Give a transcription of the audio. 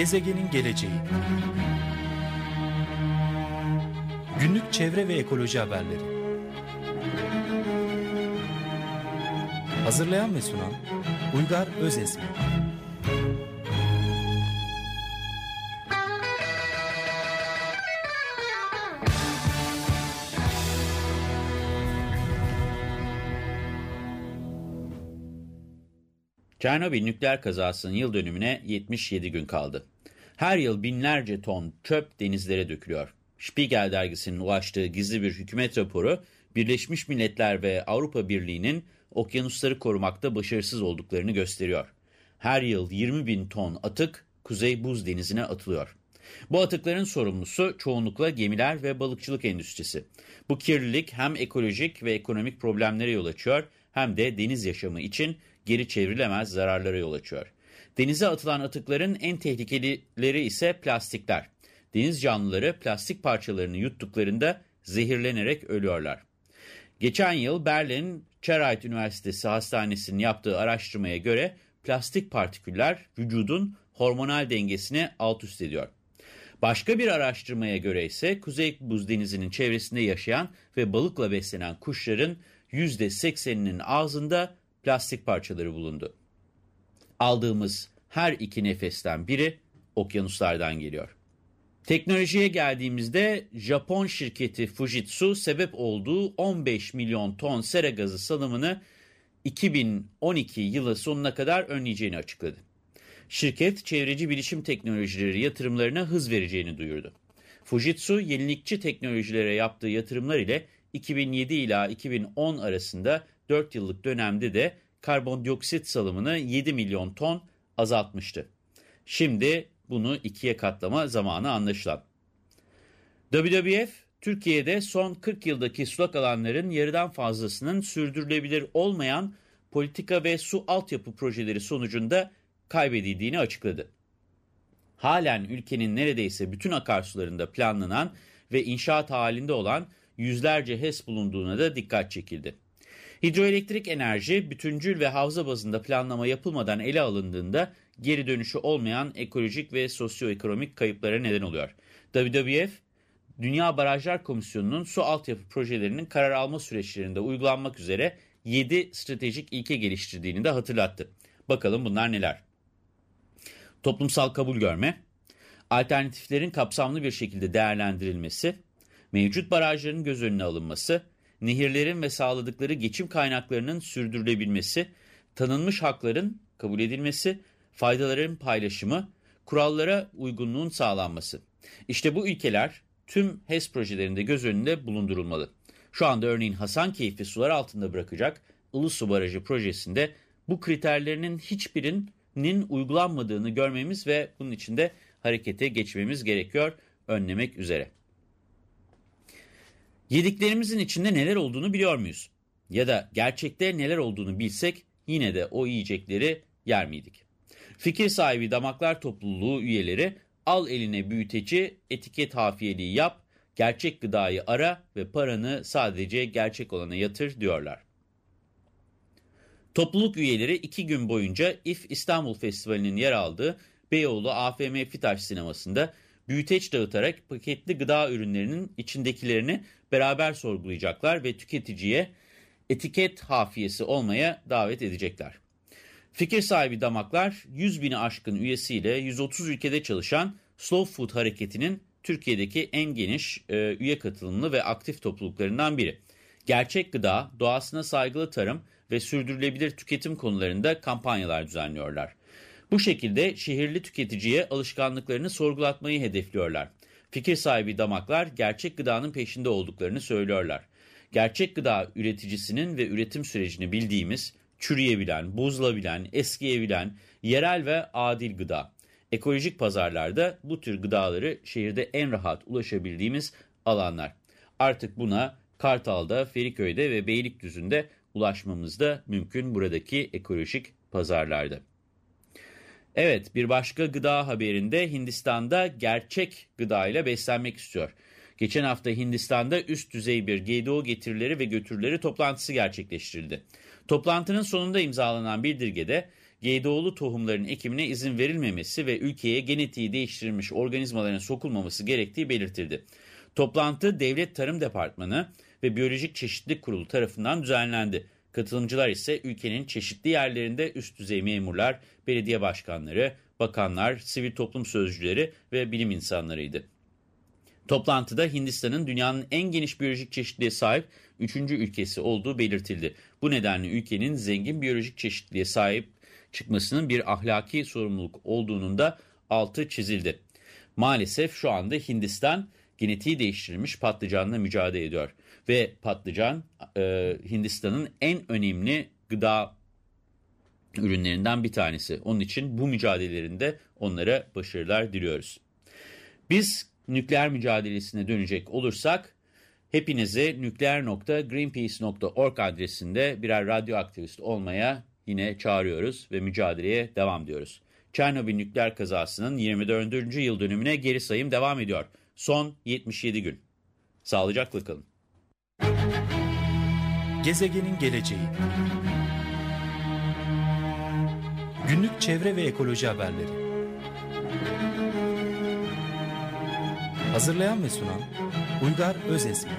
Gezegenin geleceği. Günlük çevre ve ekoloji haberleri. Hazırlayan ve sunan Uygar Özesmi. Çernobil nükleer kazasının yıl dönümüne 77 gün kaldı. Her yıl binlerce ton çöp denizlere dökülüyor. Spiegel dergisinin ulaştığı gizli bir hükümet raporu, Birleşmiş Milletler ve Avrupa Birliği'nin okyanusları korumakta başarısız olduklarını gösteriyor. Her yıl 20 bin ton atık Kuzey Buz Denizi'ne atılıyor. Bu atıkların sorumlusu çoğunlukla gemiler ve balıkçılık endüstrisi. Bu kirlilik hem ekolojik ve ekonomik problemlere yol açıyor hem de deniz yaşamı için geri çevrilemez zararlara yol açıyor. Denize atılan atıkların en tehlikelileri ise plastikler. Deniz canlıları plastik parçalarını yuttuklarında zehirlenerek ölüyorlar. Geçen yıl Berlin Charite Üniversitesi Hastanesi'nin yaptığı araştırmaya göre plastik partiküller vücudun hormonal dengesini alt üst ediyor. Başka bir araştırmaya göre ise Kuzey Buz Denizi'nin çevresinde yaşayan ve balıkla beslenen kuşların %80'inin ağzında plastik parçaları bulundu. Aldığımız her iki nefesten biri okyanuslardan geliyor. Teknolojiye geldiğimizde Japon şirketi Fujitsu sebep olduğu 15 milyon ton sera gazı salımını 2012 yılı sonuna kadar önleyeceğini açıkladı. Şirket çevreci bilişim teknolojileri yatırımlarına hız vereceğini duyurdu. Fujitsu yenilikçi teknolojilere yaptığı yatırımlar ile 2007 ila 2010 arasında 4 yıllık dönemde de karbondioksit salımını 7 milyon ton azaltmıştı. Şimdi bunu ikiye katlama zamanı anlaşılan. WWF, Türkiye'de son 40 yıldaki sulak alanların yarıdan fazlasının sürdürülebilir olmayan politika ve su altyapı projeleri sonucunda kaybedildiğini açıkladı. Halen ülkenin neredeyse bütün akarsularında planlanan ve inşaat halinde olan yüzlerce HES bulunduğuna da dikkat çekildi. Hidroelektrik enerji bütüncül ve havza bazında planlama yapılmadan ele alındığında geri dönüşü olmayan ekolojik ve sosyoekonomik kayıplara neden oluyor. WWF, Dünya Barajlar Komisyonu'nun su altyapı projelerinin karar alma süreçlerinde uygulanmak üzere 7 stratejik ilke geliştirdiğini de hatırlattı. Bakalım bunlar neler? Toplumsal kabul görme, alternatiflerin kapsamlı bir şekilde değerlendirilmesi, mevcut barajların göz önüne alınması, nehirlerin ve sağladıkları geçim kaynaklarının sürdürülebilmesi, tanınmış hakların kabul edilmesi, faydaların paylaşımı, kurallara uygunluğun sağlanması. İşte bu ilkeler tüm HES projelerinde göz önünde bulundurulmalı. Şu anda örneğin Hasankeyf'i sular altında bırakacak Ilısu Barajı projesinde bu kriterlerinin hiçbirinin uygulanmadığını görmemiz ve bunun için de harekete geçmemiz gerekiyor önlemek üzere. Yediklerimizin içinde neler olduğunu biliyor muyuz? Ya da gerçekte neler olduğunu bilsek yine de o yiyecekleri yer miydik? Fikir sahibi damaklar topluluğu üyeleri al eline büyüteci, etiket hafiyeliği yap, gerçek gıdayı ara ve paranı sadece gerçek olana yatır diyorlar. Topluluk üyeleri iki gün boyunca İF İstanbul Festivali'nin yer aldığı Beyoğlu AFM Fitaş sinemasında büyüteç dağıtarak paketli gıda ürünlerinin içindekilerini beraber sorgulayacaklar ve tüketiciye etiket hafiyesi olmaya davet edecekler. Fikir sahibi damaklar 100 bini aşkın üyesiyle 130 ülkede çalışan Slow Food hareketinin Türkiye'deki en geniş e, üye katılımlı ve aktif topluluklarından biri. Gerçek gıda, doğasına saygılı tarım ve sürdürülebilir tüketim konularında kampanyalar düzenliyorlar. Bu şekilde şehirli tüketiciye alışkanlıklarını sorgulatmayı hedefliyorlar. Fikir sahibi damaklar gerçek gıdanın peşinde olduklarını söylüyorlar. Gerçek gıda üreticisinin ve üretim sürecini bildiğimiz, çürüyebilen, bozulabilen, eskiyebilen, yerel ve adil gıda. Ekolojik pazarlarda bu tür gıdaları şehirde en rahat ulaşabildiğimiz alanlar. Artık buna Kartal'da, Feriköy'de ve Beylikdüzü'nde ulaşmamız da mümkün buradaki ekolojik pazarlarda. Evet bir başka gıda haberinde Hindistan'da gerçek gıdayla beslenmek istiyor. Geçen hafta Hindistan'da üst düzey bir GDO getirileri ve götürüleri toplantısı gerçekleştirildi. Toplantının sonunda imzalanan bildirgede GDO'lu tohumların ekimine izin verilmemesi ve ülkeye genetiği değiştirilmiş organizmaların sokulmaması gerektiği belirtildi. Toplantı Devlet Tarım Departmanı ve Biyolojik Çeşitlilik Kurulu tarafından düzenlendi. Katılımcılar ise ülkenin çeşitli yerlerinde üst düzey memurlar, belediye başkanları, bakanlar, sivil toplum sözcüleri ve bilim insanlarıydı. Toplantıda Hindistan'ın dünyanın en geniş biyolojik çeşitliliğe sahip 3. ülkesi olduğu belirtildi. Bu nedenle ülkenin zengin biyolojik çeşitliliğe sahip çıkmasının bir ahlaki sorumluluk olduğunun da altı çizildi. Maalesef şu anda Hindistan genetiği değiştirilmiş patlıcanla mücadele ediyor. Ve patlıcan e, Hindistan'ın en önemli gıda ürünlerinden bir tanesi. Onun için bu mücadelelerinde onlara başarılar diliyoruz. Biz nükleer mücadelesine dönecek olursak hepinizi nükleer.greenpeace.org adresinde birer radyo aktivist olmaya yine çağırıyoruz ve mücadeleye devam diyoruz. Çernobil nükleer kazasının 24. yıl dönümüne geri sayım devam ediyor. Son 77 gün. Sağlıcakla kalın. Gezegenin geleceği Günlük çevre ve ekoloji haberleri Hazırlayan ve sunan Uygar Özesmi